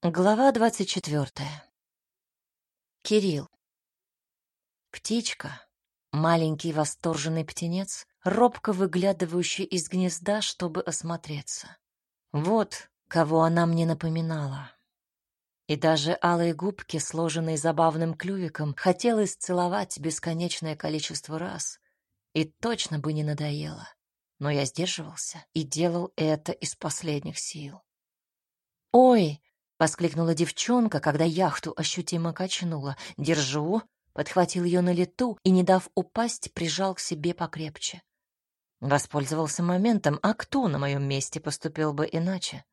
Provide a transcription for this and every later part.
Глава двадцать четвертая. Кирилл. Птичка, маленький восторженный птенец, робко выглядывающий из гнезда, чтобы осмотреться. Вот кого она мне напоминала. И даже алые губки, сложенные забавным клювиком, хотелось целовать бесконечное количество раз, и точно бы не надоело. Но я сдерживался и делал это из последних сил. «Ой!» Воскликнула девчонка, когда яхту ощутимо качнула. «Держу!» Подхватил ее на лету и, не дав упасть, прижал к себе покрепче. Воспользовался моментом, а кто на моем месте поступил бы иначе?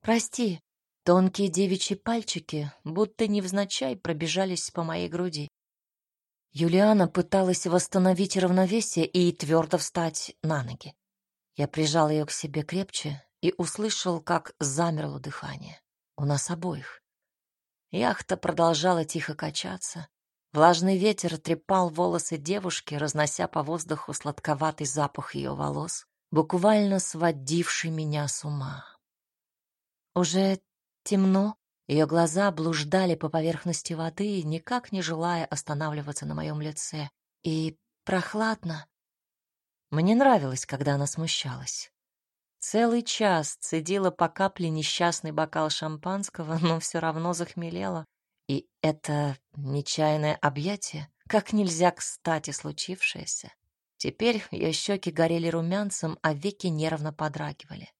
«Прости», Тонкие девичьи пальчики, будто невзначай, пробежались по моей груди. Юлиана пыталась восстановить равновесие и твердо встать на ноги. Я прижал ее к себе крепче и услышал, как замерло дыхание. У нас обоих. Яхта продолжала тихо качаться. Влажный ветер трепал волосы девушки, разнося по воздуху сладковатый запах ее волос, буквально сводивший меня с ума. Уже темно, ее глаза блуждали по поверхности воды, никак не желая останавливаться на моем лице. И прохладно. Мне нравилось, когда она смущалась. Целый час цедила по капле несчастный бокал шампанского, но все равно захмелела. И это нечаянное объятие, как нельзя кстати случившееся. Теперь ее щеки горели румянцем, а веки нервно подрагивали.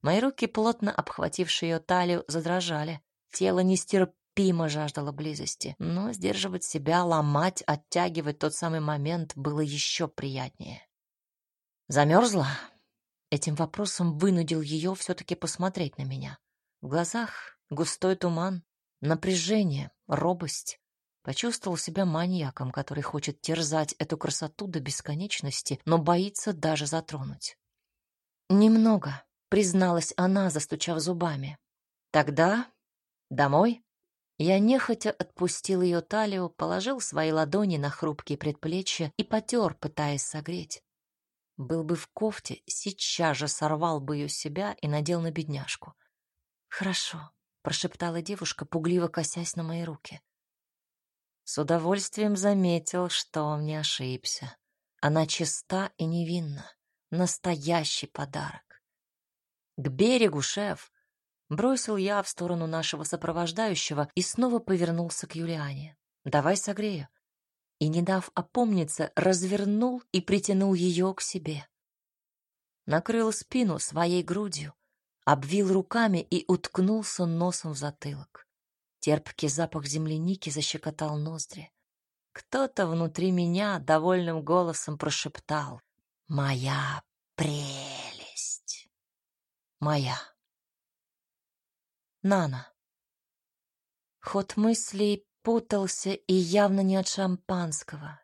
Мои руки, плотно обхватившие ее талию, задрожали. Тело нестерпимо жаждало близости, но сдерживать себя, ломать, оттягивать тот самый момент было еще приятнее. Замерзла? Этим вопросом вынудил ее все-таки посмотреть на меня. В глазах густой туман, напряжение, робость. Почувствовал себя маньяком, который хочет терзать эту красоту до бесконечности, но боится даже затронуть. «Немного», — призналась она, застучав зубами. «Тогда домой?» Я нехотя отпустил ее талию, положил свои ладони на хрупкие предплечья и потер, пытаясь согреть. Был бы в кофте, сейчас же сорвал бы ее себя и надел на бедняжку. «Хорошо», — прошептала девушка, пугливо косясь на мои руки. С удовольствием заметил, что он не ошибся. Она чиста и невинна. Настоящий подарок. «К берегу, шеф!» Бросил я в сторону нашего сопровождающего и снова повернулся к Юлиане. «Давай согрею и, не дав опомниться, развернул и притянул ее к себе. Накрыл спину своей грудью, обвил руками и уткнулся носом в затылок. Терпкий запах земляники защекотал ноздри. Кто-то внутри меня довольным голосом прошептал «Моя прелесть! Моя!» Нана. Ход мыслей путался и явно не от шампанского.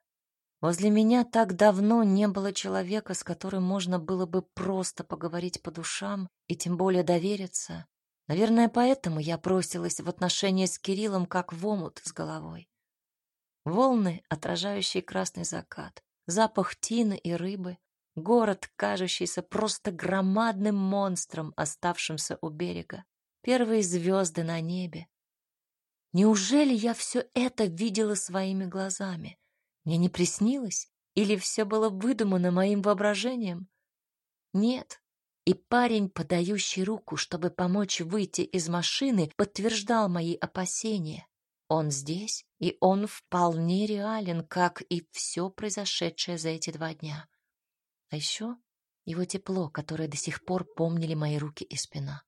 Возле меня так давно не было человека, с которым можно было бы просто поговорить по душам и тем более довериться. Наверное, поэтому я бросилась в отношения с Кириллом как в омут с головой. Волны, отражающие красный закат, запах тины и рыбы, город, кажущийся просто громадным монстром, оставшимся у берега, первые звезды на небе, Неужели я все это видела своими глазами? Мне не приснилось? Или все было выдумано моим воображением? Нет. И парень, подающий руку, чтобы помочь выйти из машины, подтверждал мои опасения. Он здесь, и он вполне реален, как и все произошедшее за эти два дня. А еще его тепло, которое до сих пор помнили мои руки и спина.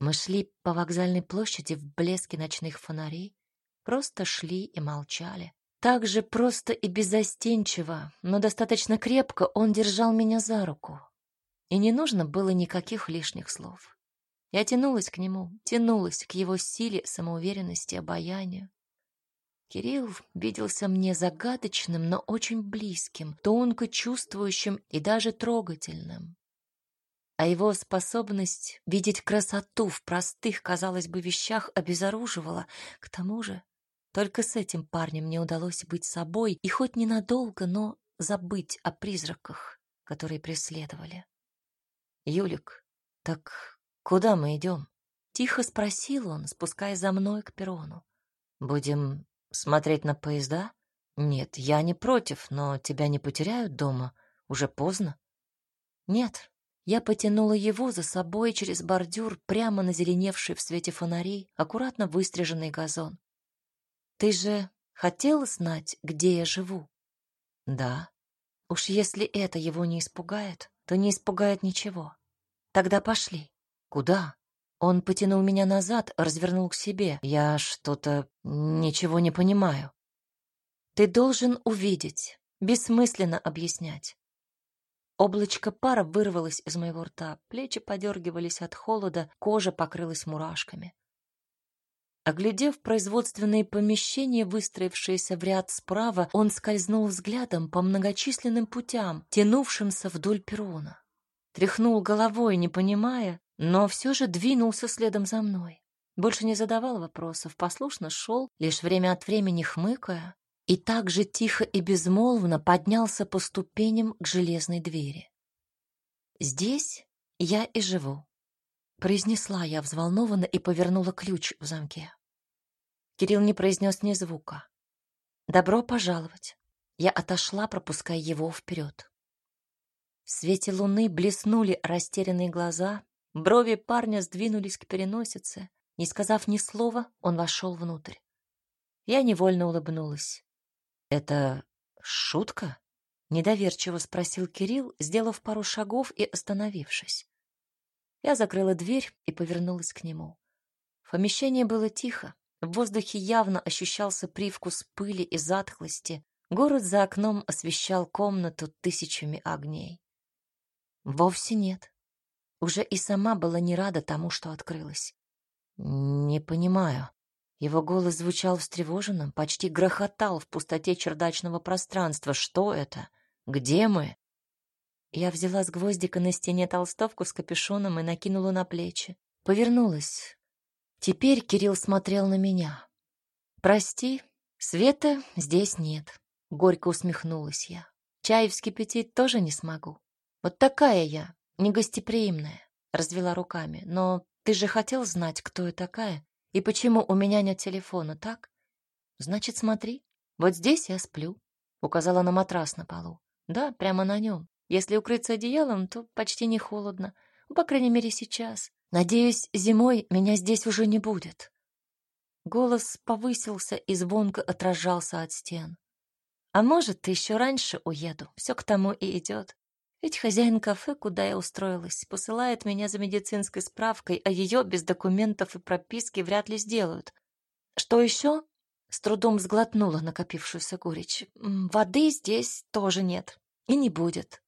Мы шли по вокзальной площади в блеске ночных фонарей, просто шли и молчали. Так же просто и беззастенчиво, но достаточно крепко он держал меня за руку. И не нужно было никаких лишних слов. Я тянулась к нему, тянулась к его силе, самоуверенности, обаянию. Кирилл виделся мне загадочным, но очень близким, тонко чувствующим и даже трогательным а его способность видеть красоту в простых, казалось бы, вещах обезоруживала. К тому же, только с этим парнем мне удалось быть собой и хоть ненадолго, но забыть о призраках, которые преследовали. «Юлик, так куда мы идем?» Тихо спросил он, спускаясь за мной к перрону. «Будем смотреть на поезда?» «Нет, я не против, но тебя не потеряют дома. Уже поздно». «Нет». Я потянула его за собой через бордюр прямо на зеленевший в свете фонарей аккуратно выстриженный газон. «Ты же хотел знать, где я живу?» «Да». Уж если это его не испугает, то не испугает ничего. Тогда пошли. Куда? Он потянул меня назад, развернул к себе. Я что-то ничего не понимаю. Ты должен увидеть. Бессмысленно объяснять. Облачко пара вырвалось из моего рта, плечи подергивались от холода, кожа покрылась мурашками. Оглядев производственные помещения, выстроившиеся в ряд справа, он скользнул взглядом по многочисленным путям, тянувшимся вдоль перрона. Тряхнул головой, не понимая, но все же двинулся следом за мной. Больше не задавал вопросов, послушно шел, лишь время от времени хмыкая, и так же тихо и безмолвно поднялся по ступеням к железной двери. «Здесь я и живу», — произнесла я взволнованно и повернула ключ в замке. Кирилл не произнес ни звука. «Добро пожаловать». Я отошла, пропуская его вперед. В свете луны блеснули растерянные глаза, брови парня сдвинулись к переносице. Не сказав ни слова, он вошел внутрь. Я невольно улыбнулась. «Это шутка?» — недоверчиво спросил Кирилл, сделав пару шагов и остановившись. Я закрыла дверь и повернулась к нему. В помещении было тихо. В воздухе явно ощущался привкус пыли и затхлости. Город за окном освещал комнату тысячами огней. Вовсе нет. Уже и сама была не рада тому, что открылось. «Не понимаю», его голос звучал встревоженно, почти грохотал в пустоте чердачного пространства. Что это? Где мы? Я взяла с гвоздика на стене толстовку с капюшоном и накинула на плечи. Повернулась. Теперь Кирилл смотрел на меня. «Прости, света здесь нет», — горько усмехнулась я. «Чай вскипятить тоже не смогу. Вот такая я, негостеприимная», — развела руками. «Но ты же хотел знать, кто я такая?» И почему у меня нет телефона, так? Значит, смотри, вот здесь я сплю. Указала на матрас на полу. Да, прямо на нем. Если укрыться одеялом, то почти не холодно. По крайней мере, сейчас. Надеюсь, зимой меня здесь уже не будет. Голос повысился и звонко отражался от стен. А может, еще раньше уеду. Все к тому и идет. Ведь хозяин кафе, куда я устроилась, посылает меня за медицинской справкой, а ее без документов и прописки вряд ли сделают. Что еще? С трудом сглотнула накопившуюся горечь. Воды здесь тоже нет. И не будет.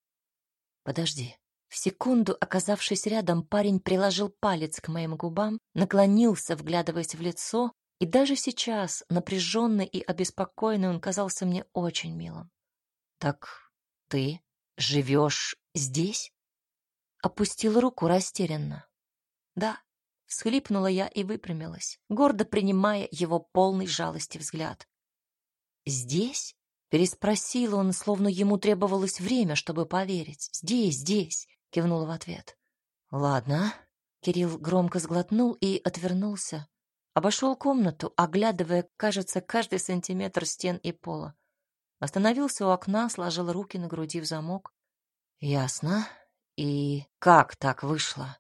Подожди. В секунду, оказавшись рядом, парень приложил палец к моим губам, наклонился, вглядываясь в лицо, и даже сейчас, напряженный и обеспокоенный, он казался мне очень милым. «Так ты живешь здесь?» Опустил руку растерянно. «Да», — всхлипнула я и выпрямилась, гордо принимая его полный жалости взгляд. «Здесь?» — переспросил он, словно ему требовалось время, чтобы поверить. «Здесь, здесь», — кивнула в ответ. «Ладно». Кирилл громко сглотнул и отвернулся. Обошел комнату, оглядывая, кажется, каждый сантиметр стен и пола. Остановился у окна, сложил руки на груди в замок. Ясно. И как так вышло?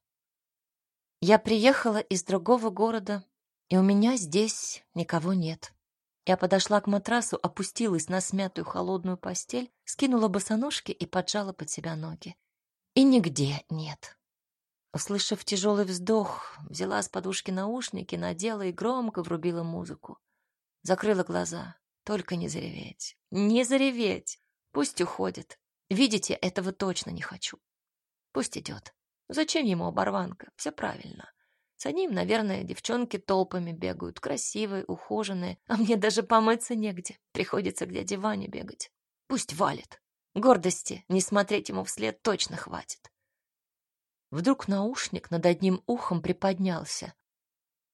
Я приехала из другого города, и у меня здесь никого нет. Я подошла к матрасу, опустилась на смятую холодную постель, скинула босоножки и поджала под себя ноги. И нигде нет. Услышав тяжелый вздох, взяла с подушки наушники, надела и громко врубила музыку. Закрыла глаза. Только не зареветь. Не зареветь. Пусть уходит. Видите, этого точно не хочу. Пусть идет. Зачем ему оборванка? Все правильно. За ним, наверное, девчонки толпами бегают, красивые, ухоженные, а мне даже помыться негде. Приходится к дяде Ване бегать. Пусть валит. Гордости не смотреть ему вслед точно хватит. Вдруг наушник над одним ухом приподнялся.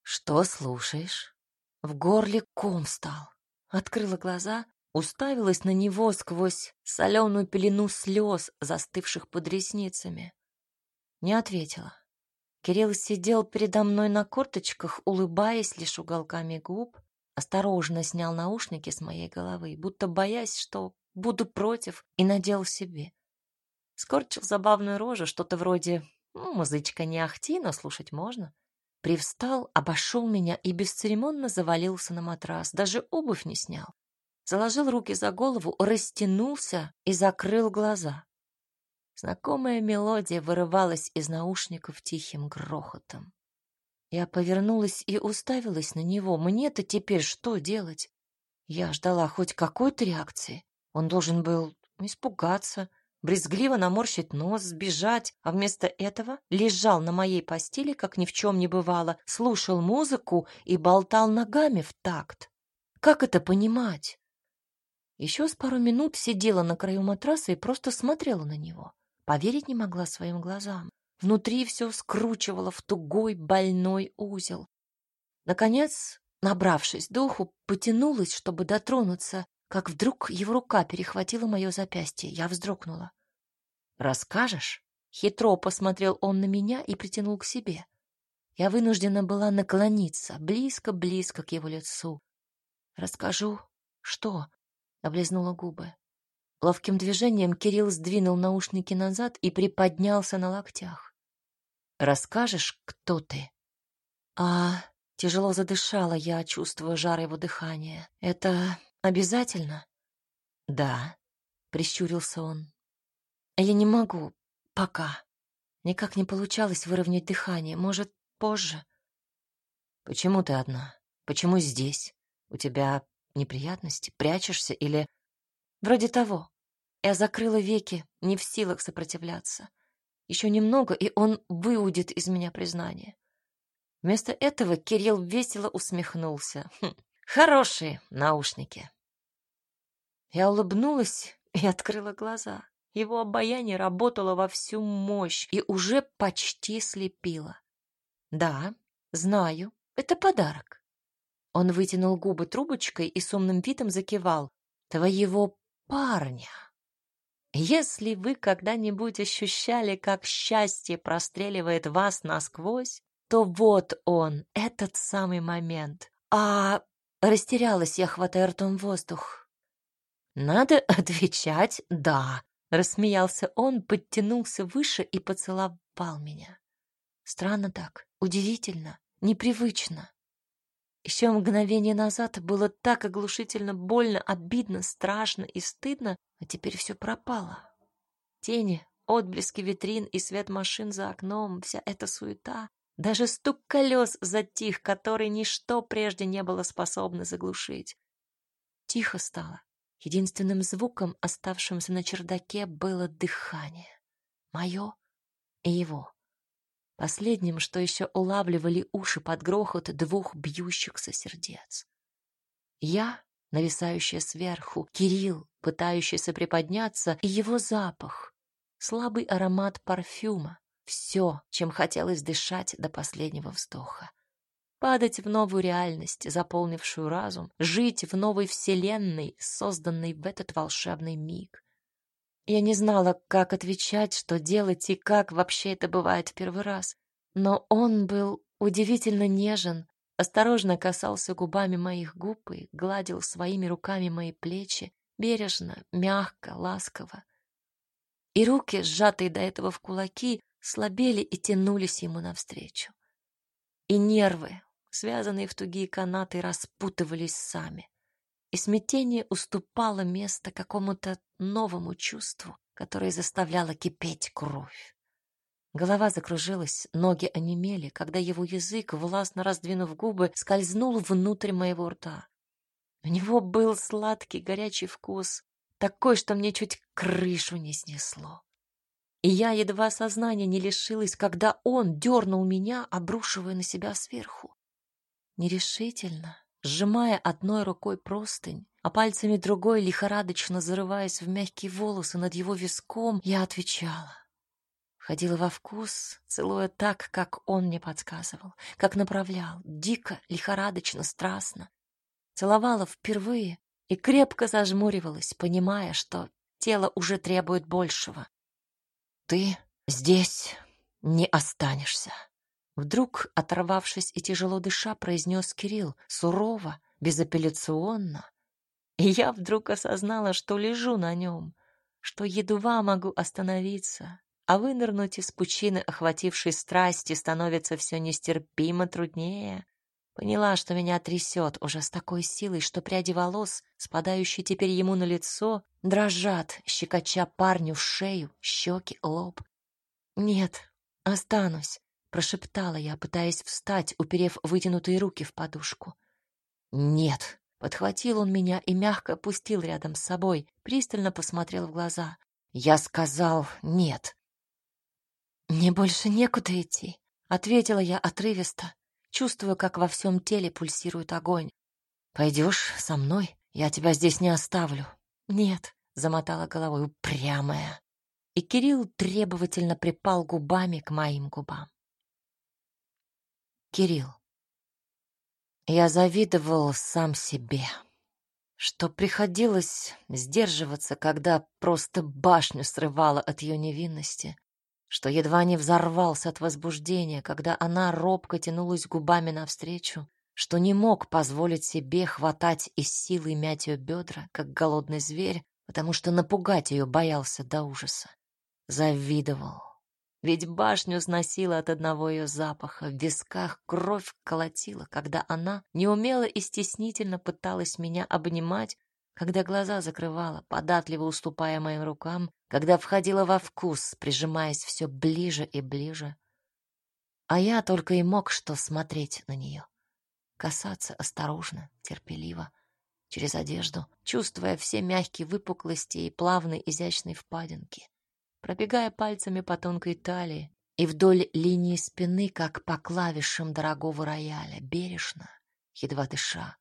«Что слушаешь?» В горле ком стал. Открыла глаза, уставилась на него сквозь соленую пелену слез, застывших под ресницами. Не ответила. Кирилл сидел передо мной на корточках, улыбаясь лишь уголками губ, осторожно снял наушники с моей головы, будто боясь, что буду против, и надел себе. Скорчил забавную рожу, что-то вроде ну, «Музычка не ахти, но слушать можно». Привстал, обошел меня и бесцеремонно завалился на матрас, даже обувь не снял. Заложил руки за голову, растянулся и закрыл глаза. Знакомая мелодия вырывалась из наушников тихим грохотом. Я повернулась и уставилась на него. Мне-то теперь что делать? Я ждала хоть какой-то реакции. Он должен был испугаться, брезгливо наморщить нос, сбежать, а вместо этого лежал на моей постели, как ни в чем не бывало, слушал музыку и болтал ногами в такт. Как это понимать? Еще с пару минут сидела на краю матраса и просто смотрела на него. Поверить не могла своим глазам. Внутри все скручивало в тугой больной узел. Наконец, набравшись духу, потянулась, чтобы дотронуться, как вдруг его рука перехватила мое запястье. Я вздрогнула. «Расскажешь?» Хитро посмотрел он на меня и притянул к себе. Я вынуждена была наклониться близко-близко к его лицу. «Расскажу, что?» — облизнула губы. Ловким движением Кирилл сдвинул наушники назад и приподнялся на локтях. «Расскажешь, кто ты?» «А...» — тяжело задышала я, чувствуя жар его дыхания. «Это обязательно?» «Да», — прищурился он. «Я не могу. Пока. Никак не получалось выровнять дыхание. Может, позже?» «Почему ты одна? Почему здесь? У тебя неприятности? Прячешься или...» Вроде того. Я закрыла веки, не в силах сопротивляться. Еще немного, и он выудит из меня признание. Вместо этого Кирилл весело усмехнулся. Хм, хорошие наушники. Я улыбнулась и открыла глаза. Его обаяние работало во всю мощь и уже почти слепило. Да, знаю, это подарок. Он вытянул губы трубочкой и с умным видом закивал. Твоего парня. Если вы когда-нибудь ощущали, как счастье простреливает вас насквозь, то вот он, этот самый момент. А растерялась я, хватая ртом воздух. Надо отвечать «да», рассмеялся он, подтянулся выше и поцеловал меня. Странно так, удивительно, непривычно. Еще мгновение назад было так оглушительно больно, обидно, страшно и стыдно, а теперь все пропало. Тени, отблески витрин и свет машин за окном, вся эта суета, даже стук колес затих, который ничто прежде не было способно заглушить. Тихо стало. Единственным звуком, оставшимся на чердаке, было дыхание. Мое и его. Последним, что еще улавливали уши под грохот двух бьющихся сердец. Я, нависающая сверху, Кирилл, пытающийся приподняться, и его запах, слабый аромат парфюма, все, чем хотелось дышать до последнего вздоха. Падать в новую реальность, заполнившую разум, жить в новой вселенной, созданной в этот волшебный миг. Я не знала, как отвечать, что делать и как вообще это бывает в первый раз. Но он был удивительно нежен, осторожно касался губами моих губ и гладил своими руками мои плечи, бережно, мягко, ласково. И руки, сжатые до этого в кулаки, слабели и тянулись ему навстречу. И нервы, связанные в тугие канаты, распутывались сами и смятение уступало место какому-то новому чувству, которое заставляло кипеть кровь. Голова закружилась, ноги онемели, когда его язык, властно раздвинув губы, скользнул внутрь моего рта. У него был сладкий горячий вкус, такой, что мне чуть крышу не снесло. И я едва сознания не лишилась, когда он дернул меня, обрушивая на себя сверху. Нерешительно, сжимая одной рукой простынь, а пальцами другой, лихорадочно зарываясь в мягкие волосы над его виском, я отвечала. Ходила во вкус, целуя так, как он мне подсказывал, как направлял, дико, лихорадочно, страстно. Целовала впервые и крепко зажмуривалась, понимая, что тело уже требует большего. «Ты здесь не останешься», Вдруг, оторвавшись и тяжело дыша, произнес Кирилл, сурово, безапелляционно. И я вдруг осознала, что лежу на нем, что едва могу остановиться, а вынырнуть из пучины, охватившей страсти, становится все нестерпимо труднее. Поняла, что меня трясет уже с такой силой, что пряди волос, спадающие теперь ему на лицо, дрожат, щекоча парню шею, щеки, лоб. «Нет, останусь», — прошептала я, пытаясь встать, уперев вытянутые руки в подушку. «Нет», — подхватил он меня и мягко опустил рядом с собой, пристально посмотрел в глаза. «Я сказал нет». «Мне больше некуда идти», — ответила я отрывисто, Чувствую, как во всем теле пульсирует огонь. Пойдешь со мной? Я тебя здесь не оставлю. Нет, замотала головой упрямая. И Кирилл требовательно припал губами к моим губам. Кирилл. Я завидовал сам себе, что приходилось сдерживаться, когда просто башню срывало от ее невинности, что едва не взорвался от возбуждения, когда она робко тянулась губами навстречу, что не мог позволить себе хватать из силы мять ее бедра, как голодный зверь, потому что напугать ее боялся до ужаса. Завидовал. Ведь башню сносила от одного ее запаха, в висках кровь колотила, когда она неумело и стеснительно пыталась меня обнимать, когда глаза закрывала, податливо уступая моим рукам, когда входила во вкус, прижимаясь все ближе и ближе. А я только и мог что смотреть на нее, касаться осторожно, терпеливо, через одежду, чувствуя все мягкие выпуклости и плавные изящные впадинки, пробегая пальцами по тонкой талии и вдоль линии спины, как по клавишам дорогого рояля, бережно, едва дыша,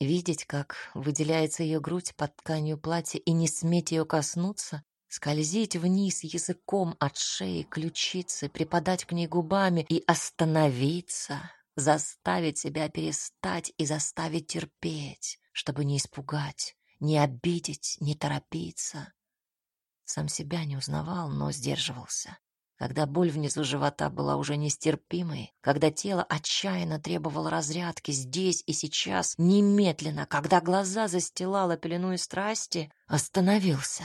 Видеть, как выделяется ее грудь под тканью платья и не сметь ее коснуться, скользить вниз языком от шеи, ключицы, припадать к ней губами и остановиться, заставить себя перестать и заставить терпеть, чтобы не испугать, не обидеть, не торопиться. Сам себя не узнавал, но сдерживался когда боль внизу живота была уже нестерпимой, когда тело отчаянно требовало разрядки здесь и сейчас, немедленно, когда глаза застилала пелену страсти, остановился.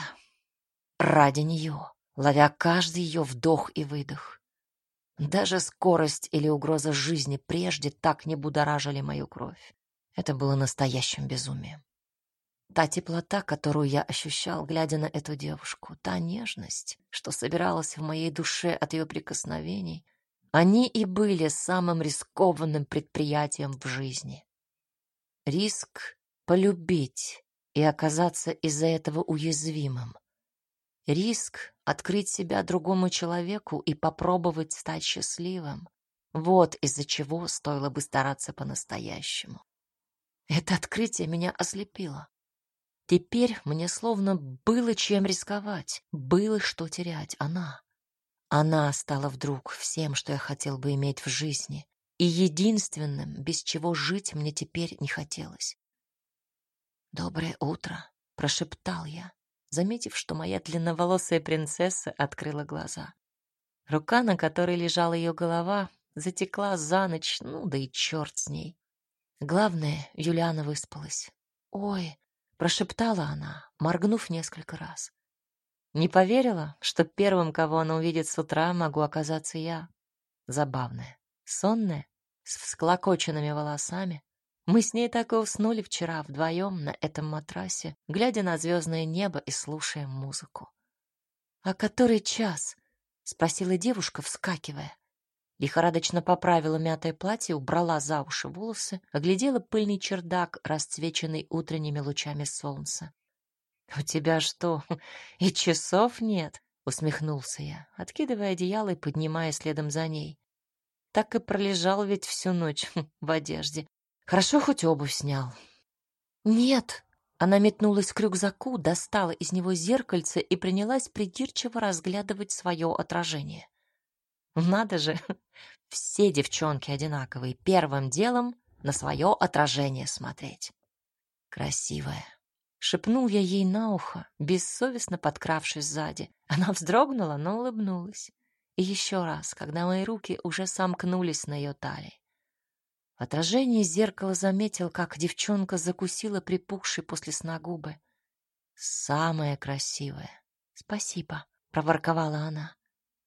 Ради нее, ловя каждый ее вдох и выдох. Даже скорость или угроза жизни прежде так не будоражили мою кровь. Это было настоящим безумием. Та теплота, которую я ощущал, глядя на эту девушку, та нежность, что собиралась в моей душе от ее прикосновений, они и были самым рискованным предприятием в жизни. Риск полюбить и оказаться из-за этого уязвимым. Риск открыть себя другому человеку и попробовать стать счастливым. Вот из-за чего стоило бы стараться по-настоящему. Это открытие меня ослепило. Теперь мне словно было чем рисковать, было что терять. Она. Она стала вдруг всем, что я хотел бы иметь в жизни, и единственным, без чего жить мне теперь не хотелось. «Доброе утро», — прошептал я, заметив, что моя длинноволосая принцесса открыла глаза. Рука, на которой лежала ее голова, затекла за ночь, ну да и черт с ней. Главное, Юлиана выспалась. «Ой, прошептала она, моргнув несколько раз. Не поверила, что первым, кого она увидит с утра, могу оказаться я. Забавная, сонная, с всклокоченными волосами. Мы с ней так и уснули вчера вдвоем на этом матрасе, глядя на звездное небо и слушая музыку. «А который час?» — спросила девушка, вскакивая. Лихорадочно поправила мятое платье, убрала за уши волосы, оглядела пыльный чердак, расцвеченный утренними лучами солнца. «У тебя что, и часов нет?» — усмехнулся я, откидывая одеяло и поднимая следом за ней. Так и пролежал ведь всю ночь в одежде. Хорошо хоть обувь снял. «Нет!» Она метнулась к рюкзаку, достала из него зеркальце и принялась придирчиво разглядывать свое отражение. Надо же, все девчонки одинаковые. Первым делом на свое отражение смотреть. Красивая. Шепнул я ей на ухо, бессовестно подкравшись сзади. Она вздрогнула, но улыбнулась. и еще раз, когда мои руки уже сомкнулись на ее талии. В отражении зеркала заметил, как девчонка закусила припухшие после сна губы. «Самая красивая!» «Спасибо», — проворковала она.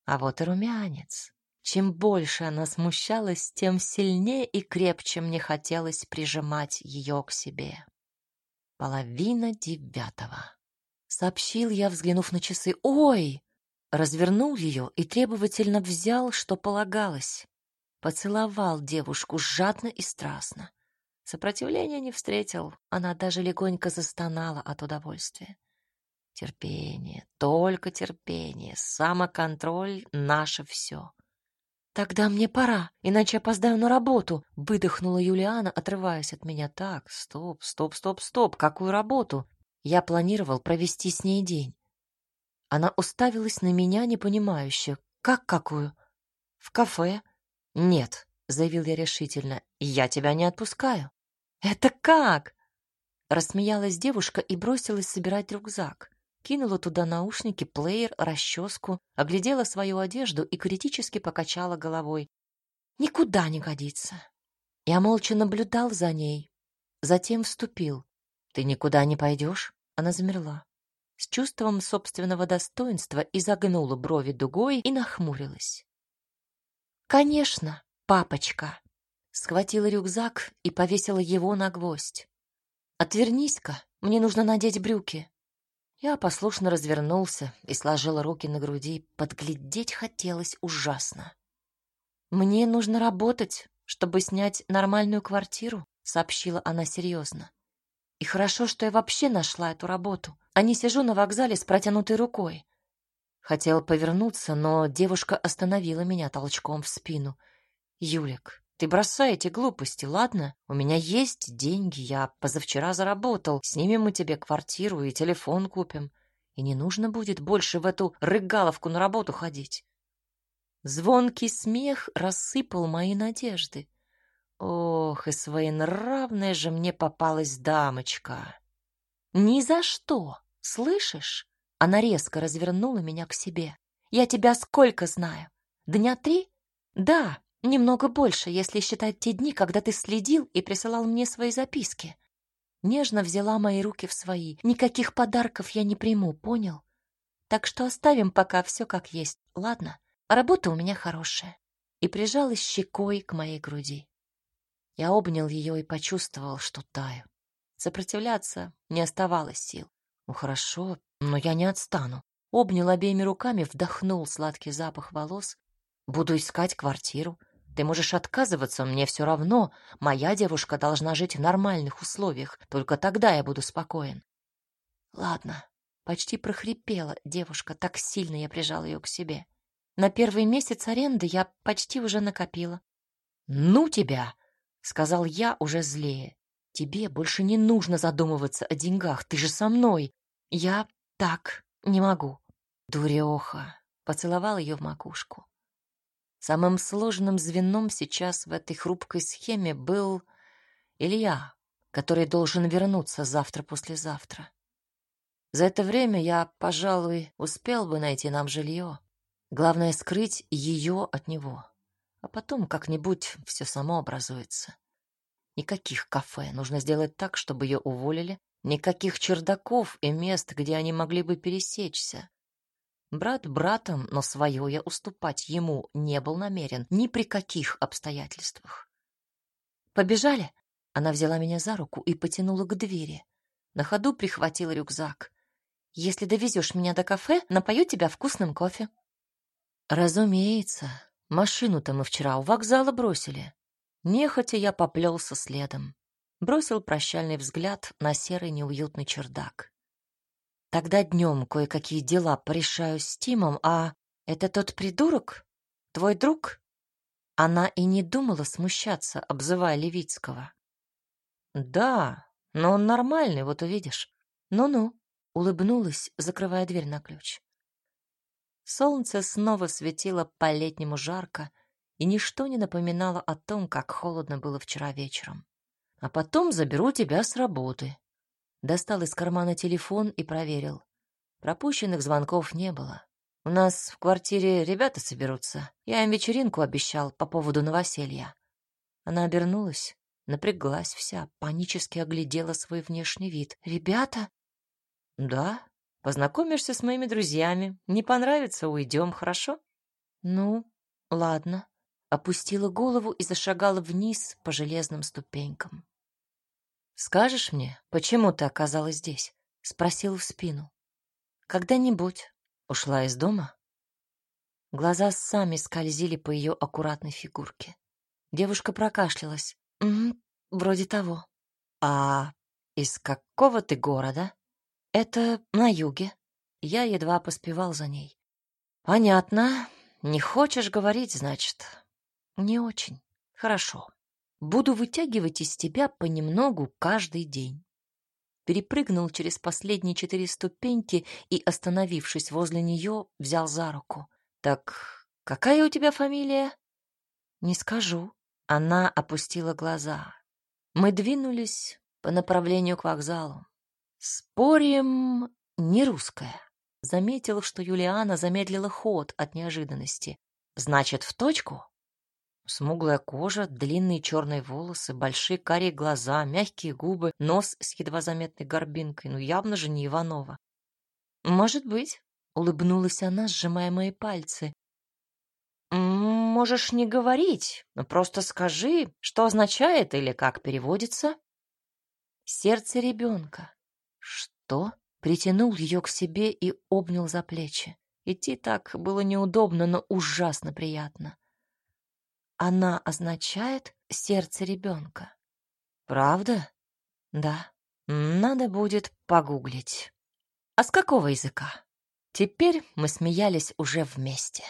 А вот и румянец. Чем больше она смущалась, тем сильнее и крепче мне хотелось прижимать ее к себе. Половина девятого. Сообщил я, взглянув на часы. «Ой!» Развернул ее и требовательно взял, что полагалось. Поцеловал девушку жадно и страстно. Сопротивления не встретил, она даже легонько застонала от удовольствия. Терпение, только терпение, самоконтроль — наше все. «Тогда мне пора, иначе опоздаю на работу», — выдохнула Юлиана, отрываясь от меня. «Так, стоп, стоп, стоп, стоп, какую работу?» Я планировал провести с ней день. Она уставилась на меня непонимающе. «Как какую?» «В кафе». «Нет», — заявил я решительно, — «я тебя не отпускаю». «Это как?» Рассмеялась девушка и бросилась собирать рюкзак кинула туда наушники, плеер, расческу, оглядела свою одежду и критически покачала головой. «Никуда не годится». Я молча наблюдал за ней, затем вступил. «Ты никуда не пойдешь?» Она замерла. С чувством собственного достоинства изогнула брови дугой и нахмурилась. «Конечно, папочка!» Схватила рюкзак и повесила его на гвоздь. «Отвернись-ка, мне нужно надеть брюки». Я послушно развернулся и сложил руки на груди. Подглядеть хотелось ужасно. «Мне нужно работать, чтобы снять нормальную квартиру», — сообщила она серьезно. «И хорошо, что я вообще нашла эту работу, а не сижу на вокзале с протянутой рукой». Хотел повернуться, но девушка остановила меня толчком в спину. «Юлик, ты бросай эти глупости, ладно? У меня есть деньги, я позавчера заработал. Снимем мы тебе квартиру и телефон купим. И не нужно будет больше в эту рыгаловку на работу ходить. Звонкий смех рассыпал мои надежды. Ох, и своенравная же мне попалась дамочка. Ни за что, слышишь? Она резко развернула меня к себе. Я тебя сколько знаю? Дня три? Да, Немного больше, если считать те дни, когда ты следил и присылал мне свои записки. Нежно взяла мои руки в свои. Никаких подарков я не приму, понял? Так что оставим пока все как есть, ладно? Работа у меня хорошая. И прижалась щекой к моей груди. Я обнял ее и почувствовал, что таю. Сопротивляться не оставалось сил. Ну хорошо, но я не отстану. Обнял обеими руками, вдохнул сладкий запах волос. Буду искать квартиру. Ты можешь отказываться, мне все равно. Моя девушка должна жить в нормальных условиях. Только тогда я буду спокоен. Ладно. Почти прохрипела девушка, так сильно я прижал ее к себе. На первый месяц аренды я почти уже накопила. «Ну тебя!» — сказал я уже злее. «Тебе больше не нужно задумываться о деньгах, ты же со мной. Я так не могу». Дуреха поцеловал ее в макушку. Самым сложным звеном сейчас в этой хрупкой схеме был Илья, который должен вернуться завтра-послезавтра. За это время я, пожалуй, успел бы найти нам жилье. Главное — скрыть ее от него. А потом как-нибудь все само образуется. Никаких кафе. Нужно сделать так, чтобы ее уволили. Никаких чердаков и мест, где они могли бы пересечься. Брат братом, но свое я уступать ему не был намерен ни при каких обстоятельствах. «Побежали?» Она взяла меня за руку и потянула к двери. На ходу прихватила рюкзак. «Если довезешь меня до кафе, напою тебя вкусным кофе». «Разумеется. Машину-то мы вчера у вокзала бросили». Нехотя я поплелся следом. Бросил прощальный взгляд на серый неуютный чердак. Тогда днем кое-какие дела порешаю с Тимом, а это тот придурок? Твой друг? Она и не думала смущаться, обзывая Левицкого. Да, но он нормальный, вот увидишь. Ну-ну, улыбнулась, закрывая дверь на ключ. Солнце снова светило по-летнему жарко, и ничто не напоминало о том, как холодно было вчера вечером. А потом заберу тебя с работы, Достал из кармана телефон и проверил. Пропущенных звонков не было. У нас в квартире ребята соберутся. Я им вечеринку обещал по поводу новоселья. Она обернулась, напряглась вся, панически оглядела свой внешний вид. «Ребята?» «Да, познакомишься с моими друзьями. Не понравится — уйдем, хорошо?» «Ну, ладно». Опустила голову и зашагала вниз по железным ступенькам. «Скажешь мне, почему ты оказалась здесь?» — спросил в спину. «Когда-нибудь. Ушла из дома?» Глаза сами скользили по ее аккуратной фигурке. Девушка прокашлялась. «Угу, вроде того». «А из какого ты города?» «Это на юге». Я едва поспевал за ней. «Понятно. Не хочешь говорить, значит?» «Не очень. Хорошо. Буду вытягивать из тебя понемногу каждый день». Перепрыгнул через последние четыре ступеньки и, остановившись возле нее, взял за руку. «Так какая у тебя фамилия?» «Не скажу». Она опустила глаза. Мы двинулись по направлению к вокзалу. Спорим, не русская. Заметил, что Юлиана замедлила ход от неожиданности. Значит, в точку? Смуглая кожа, длинные черные волосы, большие карие глаза, мягкие губы, нос с едва заметной горбинкой. Ну, явно же не Иванова. Может быть, улыбнулась она, сжимая мои пальцы. Можешь не говорить, просто скажи, что означает или как переводится. Сердце ребенка. Что? Притянул ее к себе и обнял за плечи. Идти так было неудобно, но ужасно приятно. Она означает сердце ребенка. Правда? Да. Надо будет погуглить. А с какого языка? Теперь мы смеялись уже вместе.